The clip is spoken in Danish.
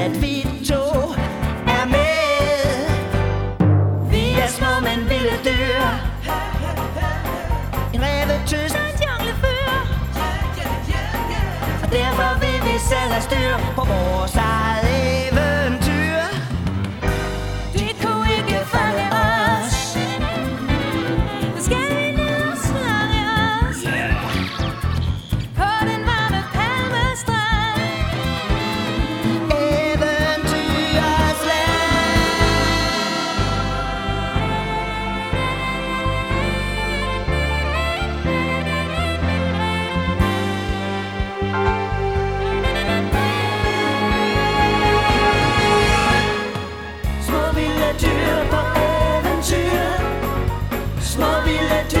At vi to er med. Vi er små, men vilde dyr. En revetøs En junglefyr. Og derfor vil vi selv have styr på vores to